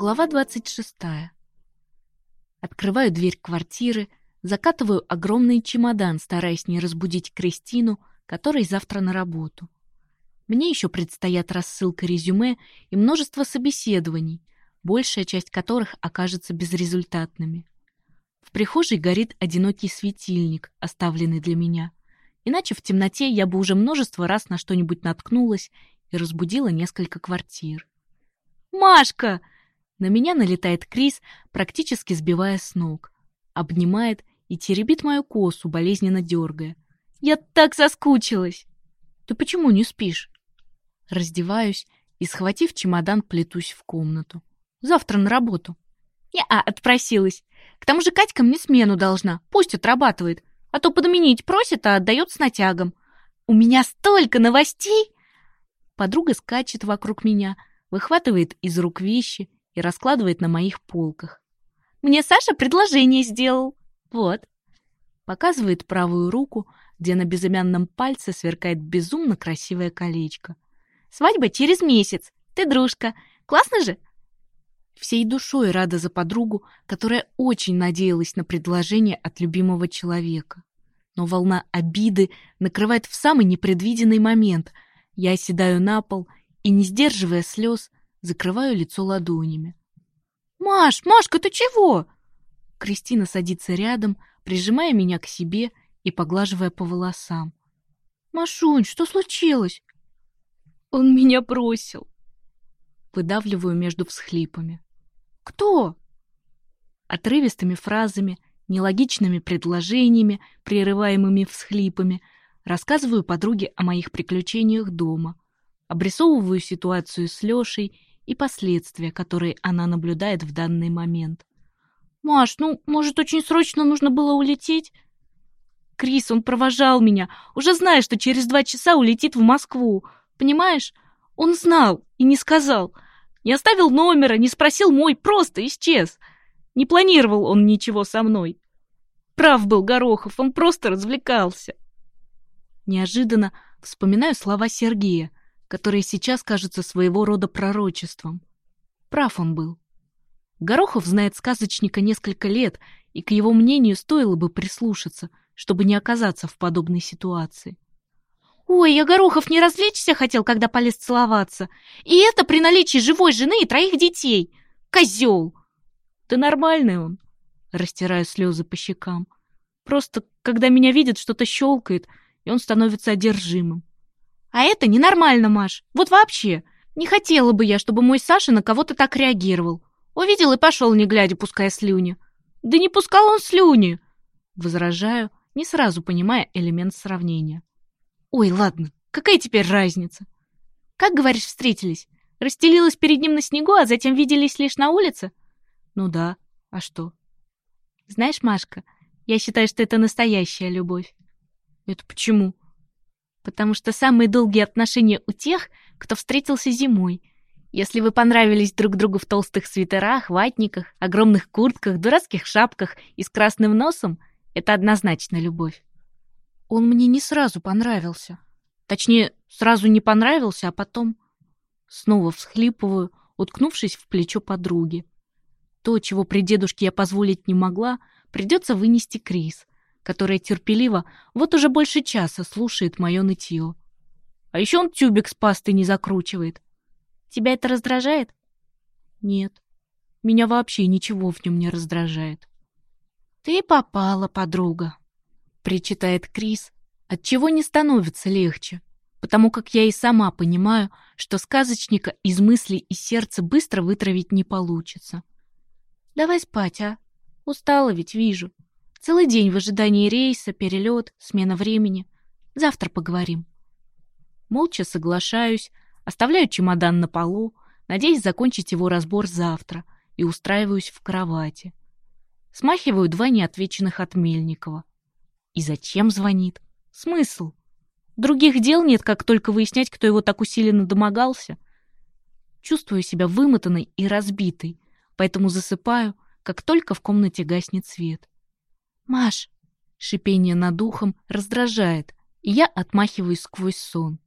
Глава 26. Открываю дверь квартиры, закатываю огромный чемодан, стараясь не разбудить Кристину, которой завтра на работу. Мне еще предстоят рассылка резюме и множество собеседований, большая часть которых окажется безрезультатными. В прихожей горит одинокий светильник, оставленный для меня. Иначе в темноте я бы уже множество раз на что-нибудь наткнулась и разбудила несколько квартир. «Машка!» На меня налетает Крис, практически сбивая с ног. Обнимает и теребит мою косу, болезненно дергая. «Я так соскучилась!» «Ты почему не спишь?» Раздеваюсь и, схватив чемодан, плетусь в комнату. «Завтра на работу». «Не-а, отпросилась. К тому же Катька мне смену должна, пусть отрабатывает, а то подменить просит, а отдает с натягом. У меня столько новостей!» Подруга скачет вокруг меня, выхватывает из рук вещи и раскладывает на моих полках. «Мне Саша предложение сделал. Вот». Показывает правую руку, где на безымянном пальце сверкает безумно красивое колечко. «Свадьба через месяц. Ты дружка. Классно же?» Всей душой рада за подругу, которая очень надеялась на предложение от любимого человека. Но волна обиды накрывает в самый непредвиденный момент. Я оседаю на пол и, не сдерживая слез, закрываю лицо ладонями. «Маш, Машка, ты чего?» Кристина садится рядом, прижимая меня к себе и поглаживая по волосам. «Машунь, что случилось?» «Он меня бросил!» Выдавливаю между всхлипами. «Кто?» Отрывистыми фразами, нелогичными предложениями, прерываемыми всхлипами, рассказываю подруге о моих приключениях дома, обрисовываю ситуацию с Лешей и последствия, которые она наблюдает в данный момент. «Маш, ну, может, очень срочно нужно было улететь?» «Крис, он провожал меня, уже зная, что через два часа улетит в Москву. Понимаешь? Он знал и не сказал. Не оставил номера, не спросил мой, просто исчез. Не планировал он ничего со мной. Прав был Горохов, он просто развлекался». Неожиданно вспоминаю слова Сергея, которые сейчас кажутся своего рода пророчеством. Прав он был. Горохов знает сказочника несколько лет, и к его мнению стоило бы прислушаться, чтобы не оказаться в подобной ситуации. «Ой, я Горохов не развлечься хотел, когда полез целоваться. И это при наличии живой жены и троих детей. Козел!» «Да нормальный он», — растирая слезы по щекам. «Просто, когда меня видит, что-то щелкает, и он становится одержимым. А это ненормально, Маш. Вот вообще. Не хотела бы я, чтобы мой Саша на кого-то так реагировал. Увидел и пошел, не глядя, пуская слюни. Да не пускал он слюни. Возражаю, не сразу понимая элемент сравнения. Ой, ладно, какая теперь разница? Как, говоришь, встретились? Расстелилась перед ним на снегу, а затем виделись лишь на улице? Ну да, а что? Знаешь, Машка, я считаю, что это настоящая любовь. Это почему? Потому что самые долгие отношения у тех, кто встретился зимой. Если вы понравились друг другу в толстых свитерах, ватниках, огромных куртках, дурацких шапках и с красным носом, это однозначно любовь. Он мне не сразу понравился. Точнее, сразу не понравился, а потом... Снова всхлипываю, уткнувшись в плечо подруги. То, чего при дедушке я позволить не могла, придется вынести Крис которая терпеливо вот уже больше часа слушает мое нытье. А еще он тюбик с пастой не закручивает. Тебя это раздражает? Нет. Меня вообще ничего в нем не раздражает. Ты попала, подруга, причитает Крис, от чего не становится легче, потому как я и сама понимаю, что сказочника из мыслей и сердца быстро вытравить не получится. Давай спать, а? Устала ведь, вижу. Целый день в ожидании рейса, перелет, смена времени. Завтра поговорим. Молча соглашаюсь, оставляю чемодан на полу, надеясь закончить его разбор завтра, и устраиваюсь в кровати. Смахиваю два неотвеченных от Мельникова. И зачем звонит? Смысл? Других дел нет, как только выяснять, кто его так усиленно домогался. Чувствую себя вымотанной и разбитой, поэтому засыпаю, как только в комнате гаснет свет. «Маш!» Шипение над ухом раздражает, и я отмахиваюсь сквозь сон.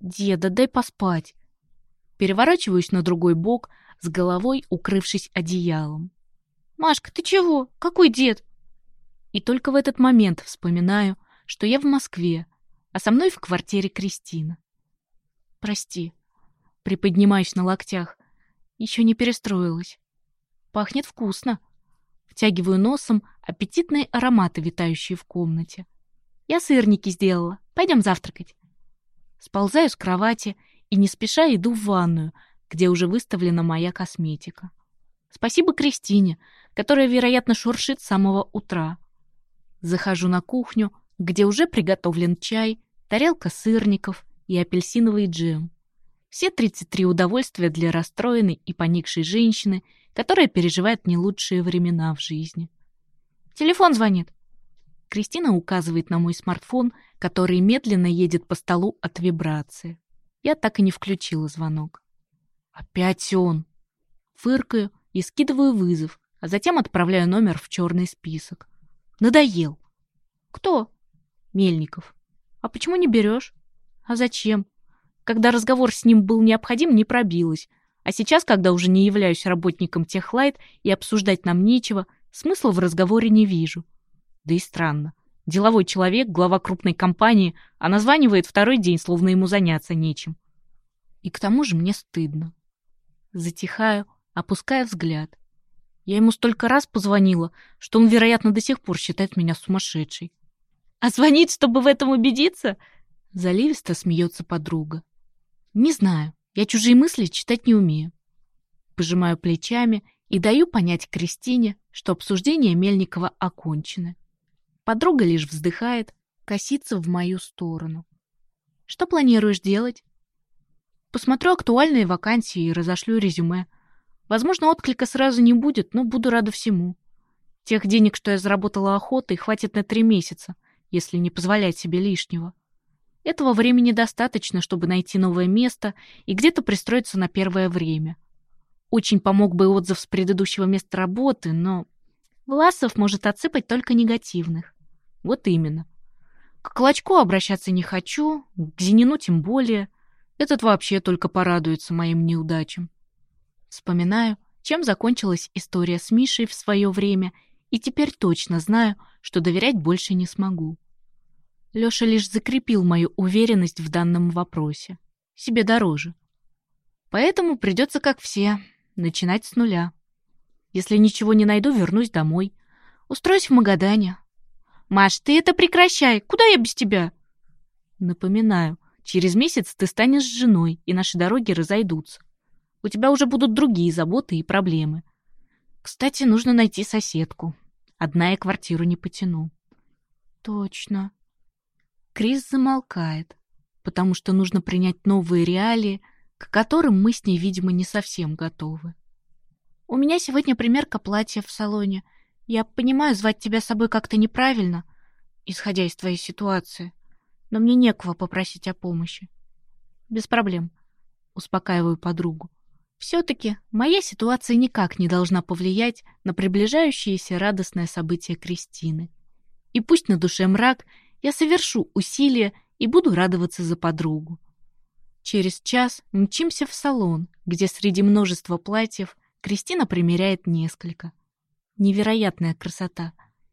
«Деда, дай поспать!» Переворачиваюсь на другой бок, с головой укрывшись одеялом. «Машка, ты чего? Какой дед?» И только в этот момент вспоминаю, что я в Москве, а со мной в квартире Кристина. «Прости». Приподнимаюсь на локтях. Еще не перестроилась. Пахнет вкусно. Втягиваю носом аппетитные ароматы, витающие в комнате. Я сырники сделала. Пойдем завтракать. Сползаю с кровати и не спеша иду в ванную, где уже выставлена моя косметика. Спасибо Кристине, которая, вероятно, шуршит с самого утра. Захожу на кухню, где уже приготовлен чай, тарелка сырников и апельсиновый джем. Все 33 удовольствия для расстроенной и поникшей женщины, которая переживает не лучшие времена в жизни. Телефон звонит. Кристина указывает на мой смартфон, который медленно едет по столу от вибрации. Я так и не включила звонок. Опять он. Фыркаю и скидываю вызов, а затем отправляю номер в черный список. Надоел. Кто? Мельников. А почему не берешь? А зачем? Когда разговор с ним был необходим, не пробилась. А сейчас, когда уже не являюсь работником Техлайт и обсуждать нам нечего, смысла в разговоре не вижу. Да и странно. Деловой человек, глава крупной компании, а названивает второй день, словно ему заняться нечем. И к тому же мне стыдно. Затихаю, опуская взгляд. Я ему столько раз позвонила, что он, вероятно, до сих пор считает меня сумасшедшей. «А звонит, чтобы в этом убедиться?» Заливисто смеется подруга. «Не знаю, я чужие мысли читать не умею». Пожимаю плечами и даю понять Кристине, что обсуждение Мельникова окончено. Подруга лишь вздыхает, косится в мою сторону. «Что планируешь делать?» «Посмотрю актуальные вакансии и разошлю резюме. Возможно, отклика сразу не будет, но буду рада всему. Тех денег, что я заработала охотой, хватит на три месяца, если не позволять себе лишнего. Этого времени достаточно, чтобы найти новое место и где-то пристроиться на первое время. Очень помог бы отзыв с предыдущего места работы, но Власов может отсыпать только негативных. Вот именно. К Клочку обращаться не хочу, к Зенину тем более. Этот вообще только порадуется моим неудачам. Вспоминаю, чем закончилась история с Мишей в свое время, и теперь точно знаю, что доверять больше не смогу. Лёша лишь закрепил мою уверенность в данном вопросе. Себе дороже. Поэтому придется, как все, начинать с нуля. Если ничего не найду, вернусь домой. Устроюсь в Магадане. «Маш, ты это прекращай! Куда я без тебя?» Напоминаю, через месяц ты станешь женой, и наши дороги разойдутся. У тебя уже будут другие заботы и проблемы. Кстати, нужно найти соседку. Одна я квартиру не потяну. Точно. Крис замолкает, потому что нужно принять новые реалии, к которым мы с ней, видимо, не совсем готовы. У меня сегодня примерка платья в салоне. Я понимаю, звать тебя с собой как-то неправильно, исходя из твоей ситуации, но мне некого попросить о помощи. Без проблем. Успокаиваю подругу. Все-таки моя ситуация никак не должна повлиять на приближающееся радостное событие Кристины. И пусть на душе мрак, я совершу усилие и буду радоваться за подругу. Через час мчимся в салон, где среди множества платьев Кристина примеряет несколько. Невероятная красота.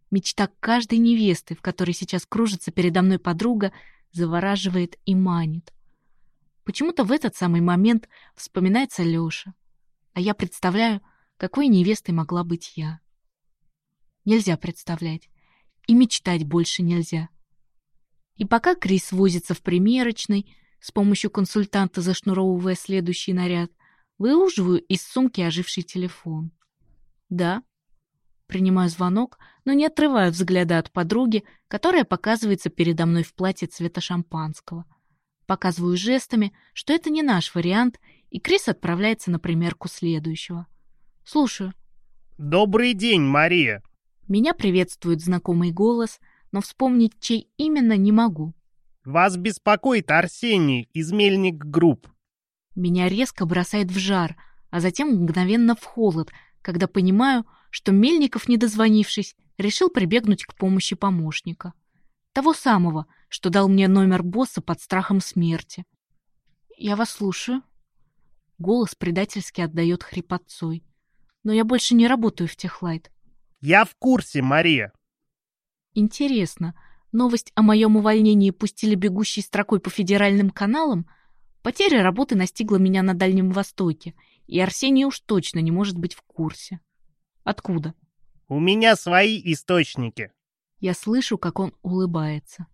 Мечта каждой невесты, в которой сейчас кружится передо мной подруга, завораживает и манит. Почему-то в этот самый момент вспоминается Лёша. А я представляю, какой невестой могла быть я. Нельзя представлять. И мечтать больше нельзя. И пока Крис возится в примерочной, с помощью консультанта зашнуровывая следующий наряд, выуживаю из сумки оживший телефон. «Да». Принимаю звонок, но не отрываю взгляда от подруги, которая показывается передо мной в платье цвета шампанского. Показываю жестами, что это не наш вариант, и Крис отправляется на примерку следующего. «Слушаю». «Добрый день, Мария!» Меня приветствует знакомый голос — но вспомнить, чей именно, не могу. «Вас беспокоит Арсений из Мельник Групп». Меня резко бросает в жар, а затем мгновенно в холод, когда понимаю, что Мельников, не дозвонившись, решил прибегнуть к помощи помощника. Того самого, что дал мне номер босса под страхом смерти. «Я вас слушаю». Голос предательски отдает хрипотцой. Но я больше не работаю в Техлайт. Я в курсе, Мария. Интересно, новость о моем увольнении пустили бегущей строкой по федеральным каналам? Потеря работы настигла меня на Дальнем Востоке, и Арсений уж точно не может быть в курсе. Откуда? У меня свои источники. Я слышу, как он улыбается.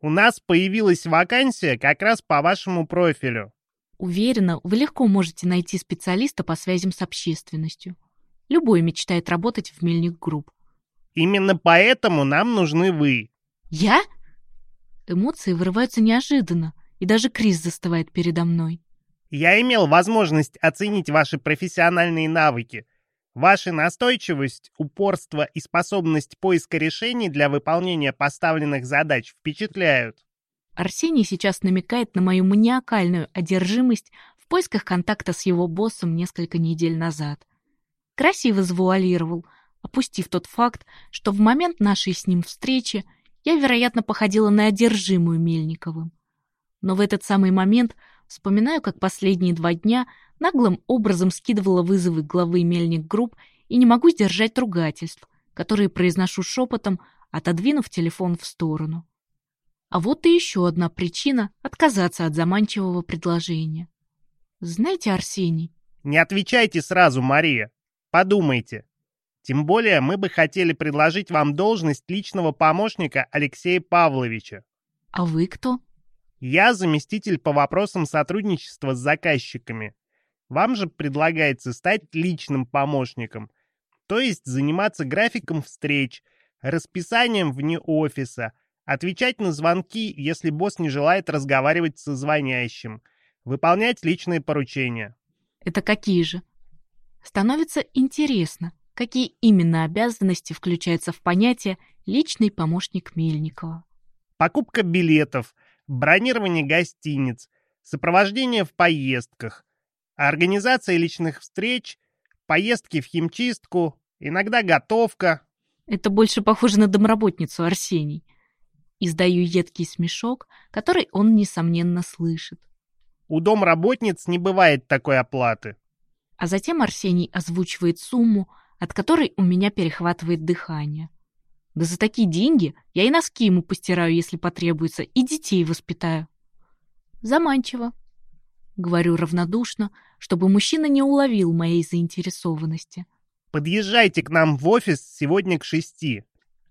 У нас появилась вакансия как раз по вашему профилю. Уверена, вы легко можете найти специалиста по связям с общественностью. Любой мечтает работать в Мельник Групп. Именно поэтому нам нужны вы. Я? Эмоции вырываются неожиданно, и даже Крис застывает передо мной. Я имел возможность оценить ваши профессиональные навыки. Ваша настойчивость, упорство и способность поиска решений для выполнения поставленных задач впечатляют. Арсений сейчас намекает на мою маниакальную одержимость в поисках контакта с его боссом несколько недель назад. Красиво завуалировал, опустив тот факт, что в момент нашей с ним встречи я, вероятно, походила на одержимую Мельниковым. Но в этот самый момент вспоминаю, как последние два дня наглым образом скидывала вызовы главы Мельник Групп и не могу сдержать ругательств, которые произношу шепотом, отодвинув телефон в сторону. А вот и еще одна причина отказаться от заманчивого предложения. Знаете, Арсений... Не отвечайте сразу, Мария. Подумайте. Тем более мы бы хотели предложить вам должность личного помощника Алексея Павловича. А вы кто? Я заместитель по вопросам сотрудничества с заказчиками. Вам же предлагается стать личным помощником, то есть заниматься графиком встреч, расписанием вне офиса, отвечать на звонки, если босс не желает разговаривать со звонящим, выполнять личные поручения. Это какие же? Становится интересно, какие именно обязанности включаются в понятие «личный помощник Мельникова». Покупка билетов, бронирование гостиниц, сопровождение в поездках, организация личных встреч, поездки в химчистку, иногда готовка. Это больше похоже на домработницу, Арсений. Издаю едкий смешок, который он, несомненно, слышит. У домработниц не бывает такой оплаты. А затем Арсений озвучивает сумму, от которой у меня перехватывает дыхание. Да за такие деньги я и носки ему постираю, если потребуется, и детей воспитаю. Заманчиво. Говорю равнодушно, чтобы мужчина не уловил моей заинтересованности. Подъезжайте к нам в офис сегодня к шести.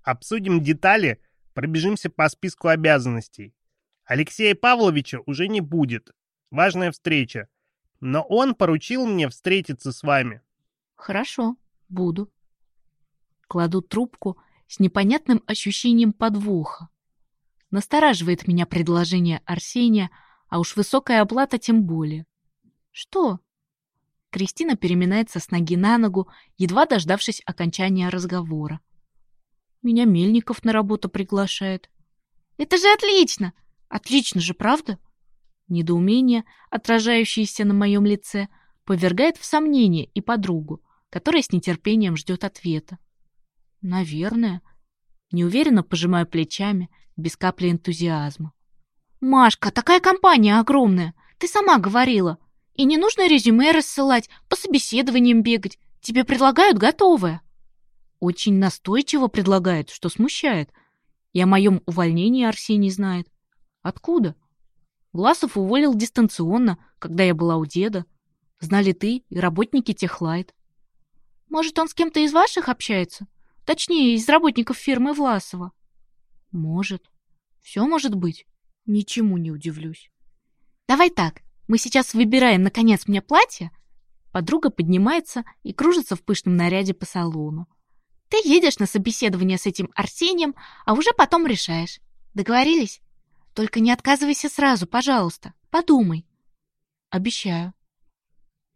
Обсудим детали Пробежимся по списку обязанностей. Алексея Павловича уже не будет. Важная встреча. Но он поручил мне встретиться с вами. Хорошо, буду. Кладу трубку с непонятным ощущением подвоха. Настораживает меня предложение Арсения, а уж высокая оплата тем более. Что? Кристина переминается с ноги на ногу, едва дождавшись окончания разговора. Меня Мельников на работу приглашает. Это же отлично! Отлично же, правда? Недоумение, отражающееся на моем лице, повергает в сомнение и подругу, которая с нетерпением ждет ответа. Наверное. Неуверенно пожимаю плечами, без капли энтузиазма. «Машка, такая компания огромная! Ты сама говорила! И не нужно резюме рассылать, по собеседованиям бегать. Тебе предлагают готовое!» Очень настойчиво предлагает, что смущает. И о моем увольнении Арсений знает. Откуда? Власов уволил дистанционно, когда я была у деда. Знали ты и работники Техлайт. Может, он с кем-то из ваших общается? Точнее, из работников фирмы Власова. Может. Все может быть. Ничему не удивлюсь. Давай так. Мы сейчас выбираем, наконец, мне платье. Подруга поднимается и кружится в пышном наряде по салону. Ты едешь на собеседование с этим Арсением, а уже потом решаешь. Договорились? Только не отказывайся сразу, пожалуйста. Подумай. Обещаю.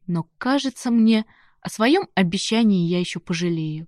Но, кажется мне, о своем обещании я еще пожалею.